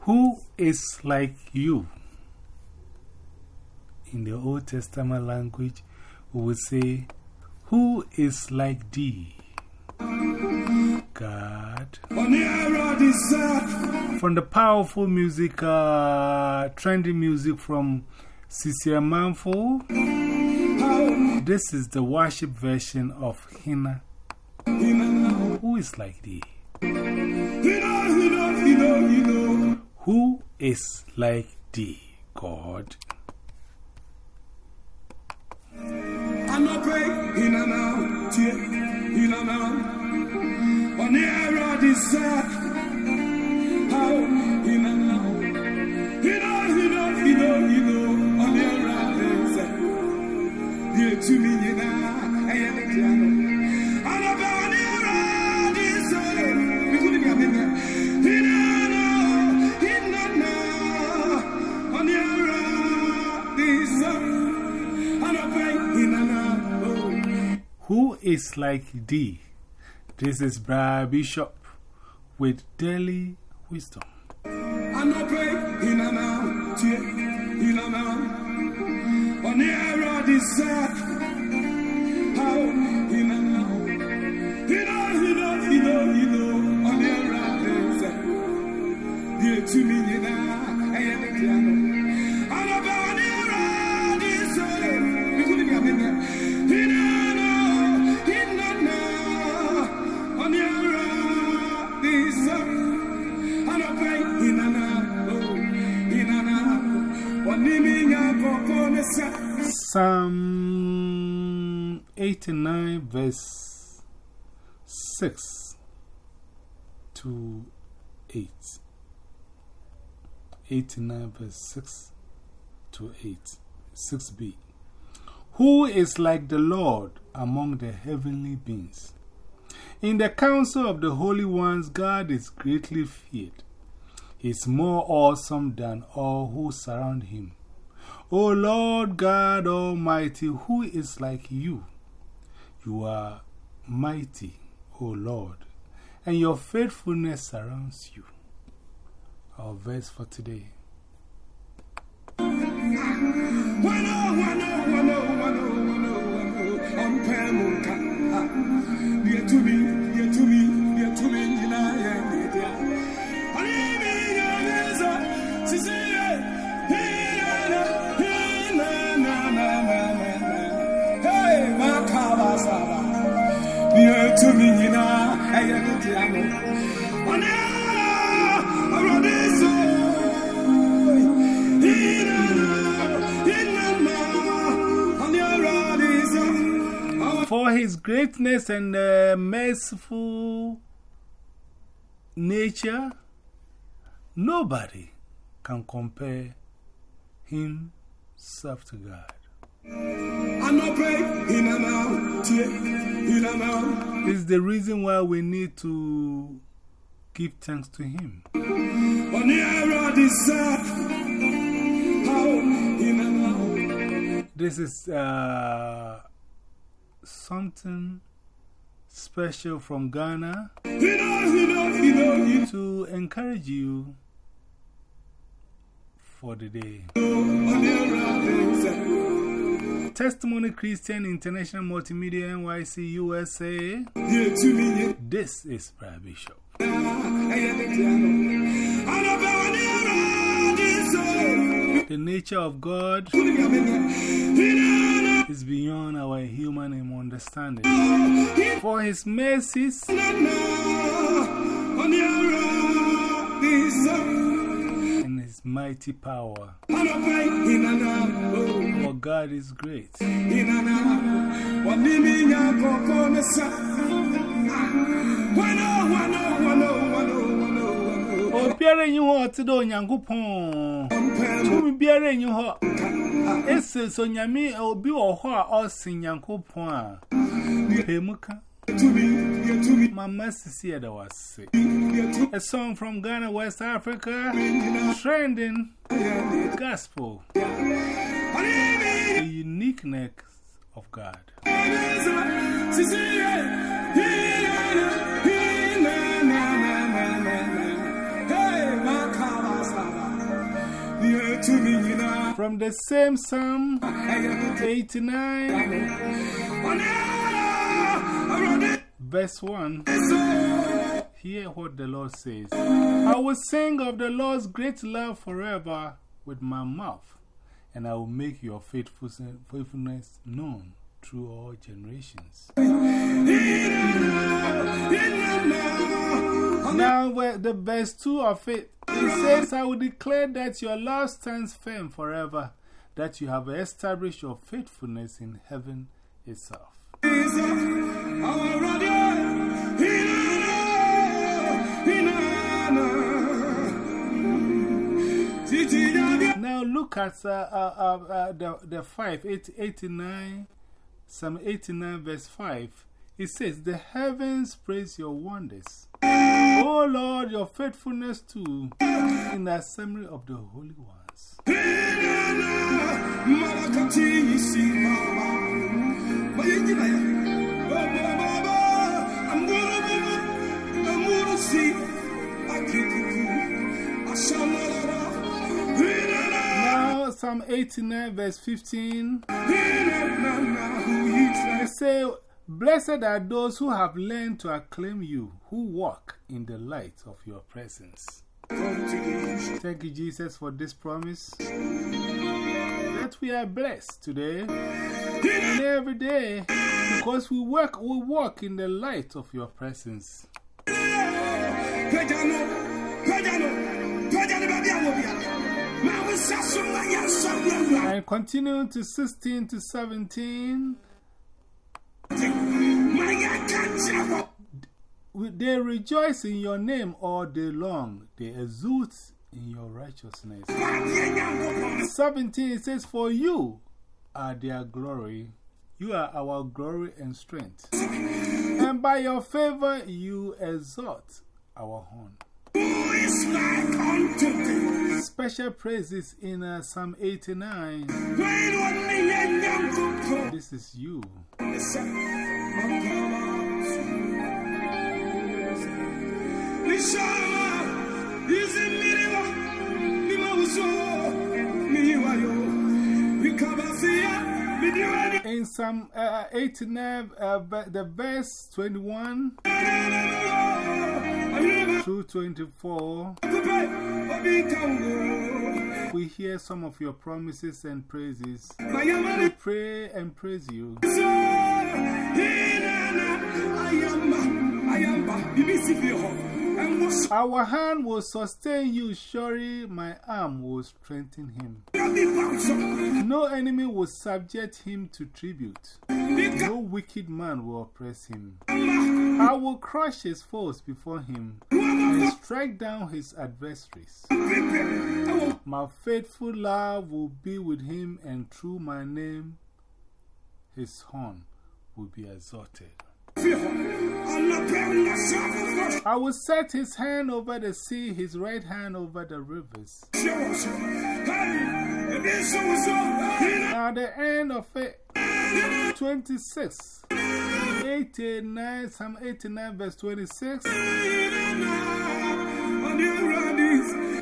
Who is like you? In the Old Testament language, we would say, Who is like thee? God. From the powerful music, uh, trendy music from Cecilia Marfo, this is the worship version of Hina. Who is like thee? Who is like thee, God? Praying in and out, in and out. On your road, this Who is like thee? This is Brian Bishop with daily wisdom. 89, verse 6 to 8. 89, verse 6 to 8. 6b. Who is like the Lord among the heavenly beings? In the council of the holy ones, God is greatly feared. He is more awesome than all who surround him. O Lord God Almighty, who is like you? You are mighty, O Lord, and your faithfulness surrounds you. Our verse for today. To For his greatness and uh, merciful nature, nobody can compare himself to God. I'm not praying in and out, in and out. This is the reason why we need to give thanks to him. On the air of this sack, how in and out. This is uh, something special from Ghana to encourage you for the day. Testimony Christian International Multimedia NYC USA. This is Brian Bishop. The nature of God is beyond our human understanding. For his mercies mighty power. I'm not praying in and out, oh. For God is great. In and out. What name in your cocoa, sack. Wano, wano, wano, wano, wano, wano. Obiara yi ho ati do Nyankopon. Tumi biara enyi ho. Ese so nyame obi wo ho a osin yankopon a. Pemuka. Mama sisi da wase. A song from Ghana, West Africa, trending gospel. The uniqueness of God. From the same Psalm 89, verse 1, hear what the Lord says. I will sing of the Lord's great love forever with my mouth, and I will make your faithfulness known through all generations. Now, the verse 2 of it, it says, I will declare that your love stands firm forever, that you have established your faithfulness in heaven itself. Now look at uh, uh, uh, uh, the, the 5, 89, Psalm 89, verse 5. It says, The heavens praise your wonders. O Lord, your faithfulness too, in the assembly of the holy ones. Psalm 89, verse 15. It says, Blessed are those who have learned to acclaim you, who walk in the light of your presence. Thank you, Jesus, for this promise that we are blessed today and every day because we work, we walk in the light of your presence. And continue to 16 to 17. They rejoice in your name all day long. They exult in your righteousness. 17 it says, For you are their glory. You are our glory and strength. And by your favor you exalt our horn. Special praises in uh, Psalm 89. This is you. In Psalm uh, 89, uh, the verse 21 through 24, we hear some of your promises and praises. We pray and praise you. Our hand will sustain you, surely my arm will strengthen him. No enemy will subject him to tribute, no wicked man will oppress him. I will crush his foes before him and strike down his adversaries. My faithful love will be with him, and through my name his horn will be exalted. I will set his hand over the sea, his right hand over the rivers. At the end of it, 26, 89, Psalm 89, verse 26,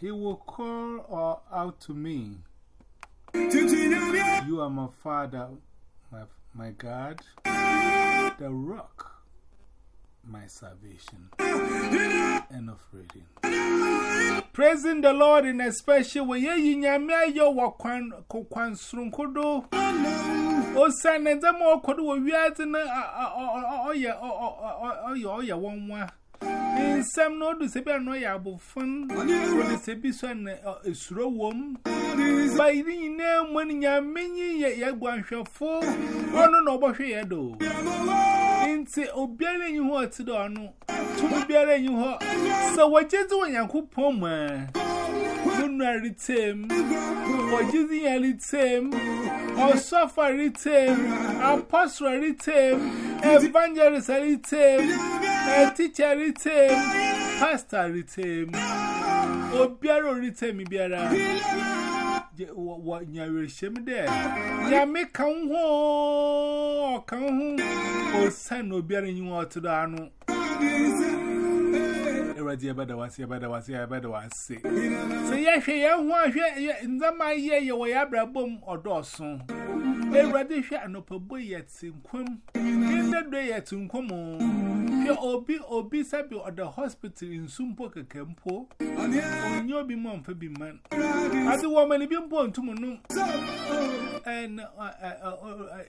he will call out to me. You are my father, my, my God the rock, my salvation. End of reading. Praising the Lord in a special way. Ye nyame yo wakwan kokwan srunkodo. O san and them all could we are in oh yeah oh yeah oh yeah one one. In some no do sebe no ya bu fun. O de sebi so na esuro wom. By the name when nyame ye ya gwanhwefo. Ono no bo hwe ye do. Inti obiara nyi ho ati do no. Tumi biara nyi ho. So wajezi wo yankopon ma. Wunna retain, or Jizzy retain, or suffer retain, apostle retain, evangelist retain, teacher retain, pastor retain, or Biaro retain me Biara. What you're shame there? Ya make come home, come home, or son no bearing you out to the already about the was about the was about the was say. Say, yes, yeah, who are you? Nzama ye, you were a boom or dawson. Ewurade ready anɔpabo yɛ te nkwam. Genda do yɛ te nkwam o. Hwɛ obi obi sabi the hospital nsu mpo kɛkɛ mpo. Onye obi mma mfa bi mma. Ade wɔ ma ne bi mpo ntum no. Ɛn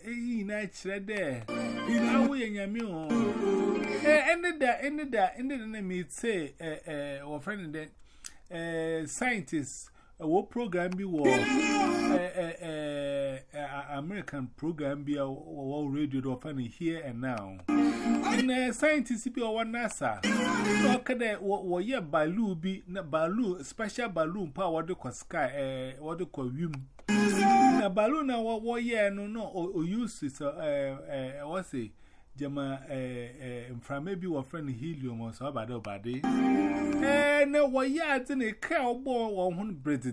eyi na kyerɛ dɛ. Awo yɛ nyame o. Ɛne da ɛne da ɛne da na mi tse ɛ ɛ wɔfrɛ ne dɛ. Scientist, a war program be war. American program be a world radio do fan here and now. In a scientist be or NASA. Talk that what ye balloon be na balloon special balloon power the sky eh what the wim. Na balloon na what ye no no or use is eh eh what's it Jema, eh, eh, from maybe your friend Helium or so about nobody. Eh, no, why, yeah, it's a cowboy oh, or one bread.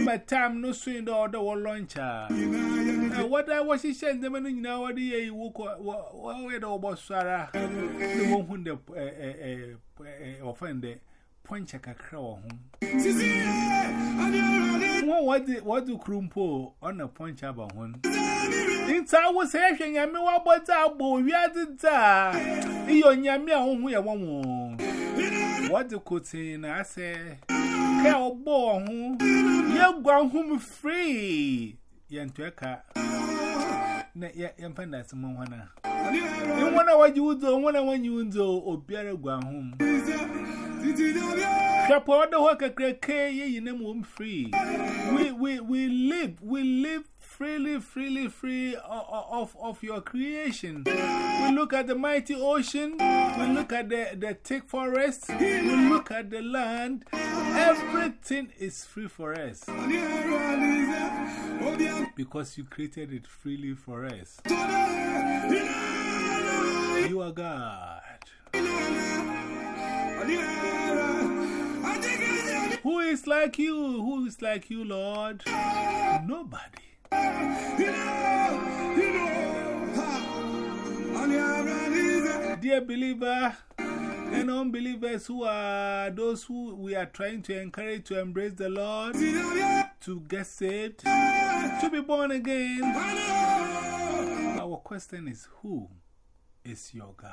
My time, no swing door, the one launcher. Ah. Eh, what I was, she sent them in now, the year you walk away over Sarah. The one who eh, eh, offended Ponchaka Crow home. one what the what do Krumpo on a punch about one. In Tower Session, Yamiwa, but Abo, we are the tar. Eon Yamia, we are one. What the coating, I say, Cowboy, oh, you're gone home free. Yantuaka. Yan Pandas, Mohana. You wonder what you do, wonder when you do, oh, or bear a gone home. Free. We we we live, we live freely, freely, free of, of your creation. We look at the mighty ocean, we look at the, the thick forest, we look at the land. Everything is free for us. Because you created it freely for us. You are God. Is like you? Who is like you, Lord? Nobody. Dear believer and unbelievers who are those who we are trying to encourage to embrace the Lord, to get saved, to be born again. Our question is Who is your God?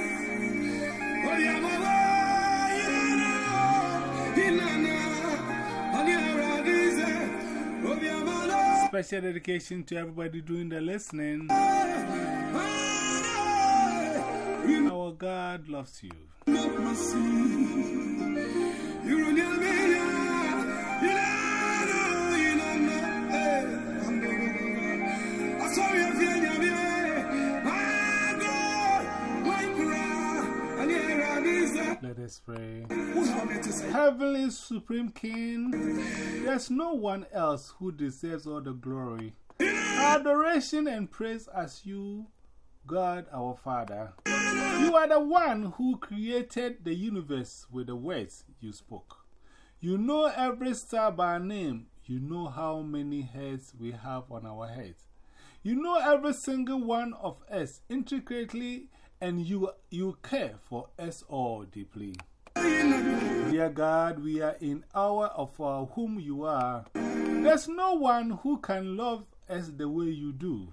Special dedication to everybody doing the listening. Our God loves you. Let us pray. Heavenly Supreme King, there's no one else who deserves all the glory, adoration, and praise as you, God our Father. You are the one who created the universe with the words you spoke. You know every star by name. You know how many hairs we have on our heads. You know every single one of us intricately, and you, you care for us all deeply. Dear God, we are in awe of uh, whom you are. There's no one who can love us the way you do.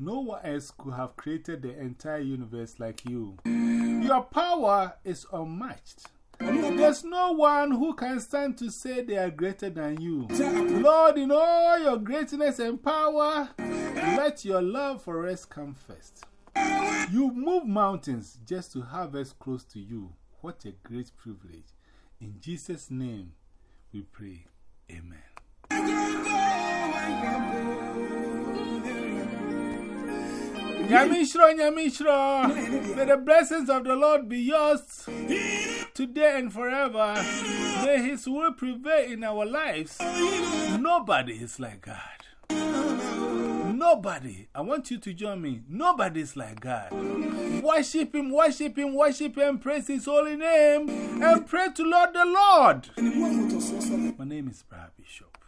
No one else could have created the entire universe like you. Your power is unmatched. There's no one who can stand to say they are greater than you. Lord, in all your greatness and power, let your love for us come first. You move mountains just to have us close to you. What a great privilege. In Jesus' name we pray. Amen. Yamishro, Yamishro, may the blessings of the Lord be yours today and forever. May His will prevail in our lives. Nobody is like God. Nobody. I want you to join me. Nobody is like God. Worship Him, worship Him, worship Him, praise His holy name, and pray to Lord the Lord. My name is Brad Bishop.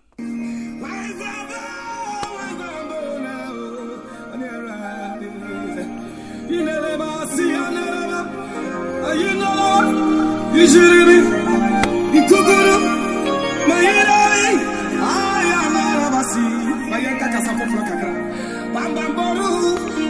Yishirimi, ikuguru,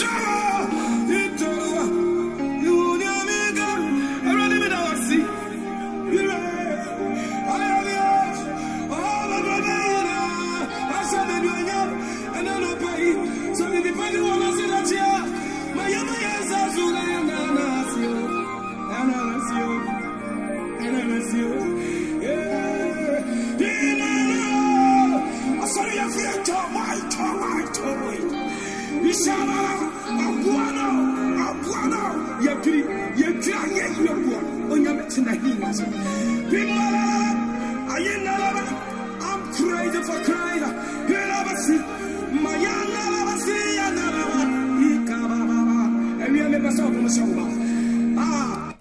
Two!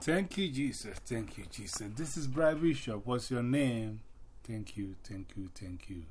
Thank you, Jesus. Thank you, Jesus. This is Brad Bishop. What's your name? Thank you, thank you, thank you.